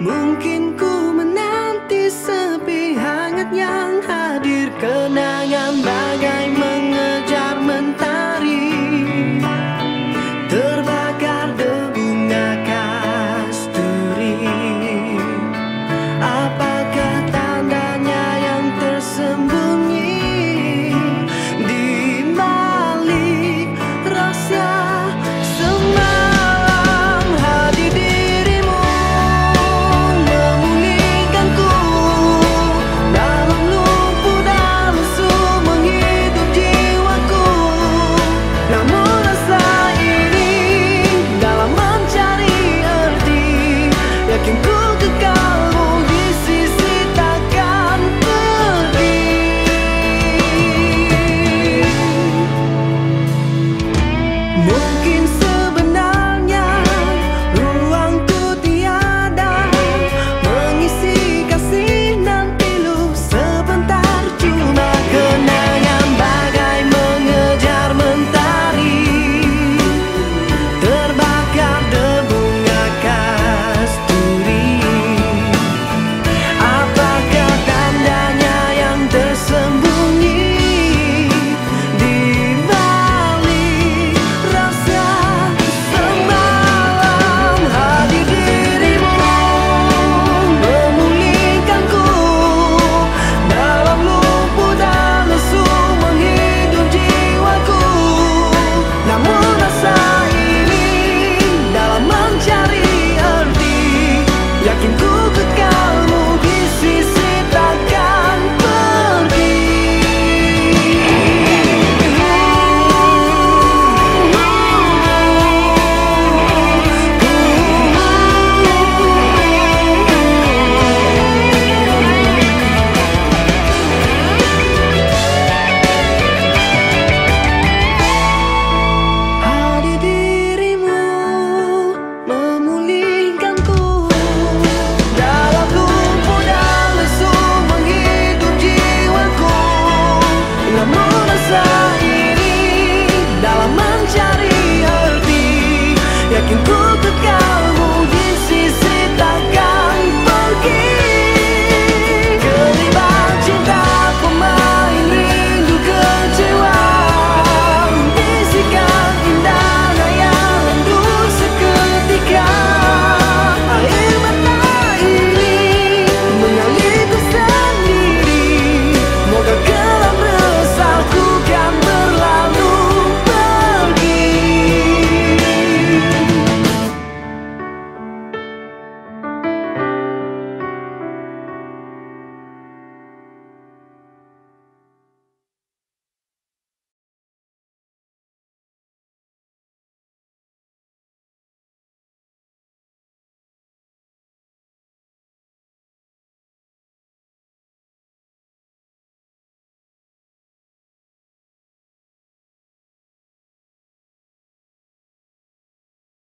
mungkin Go.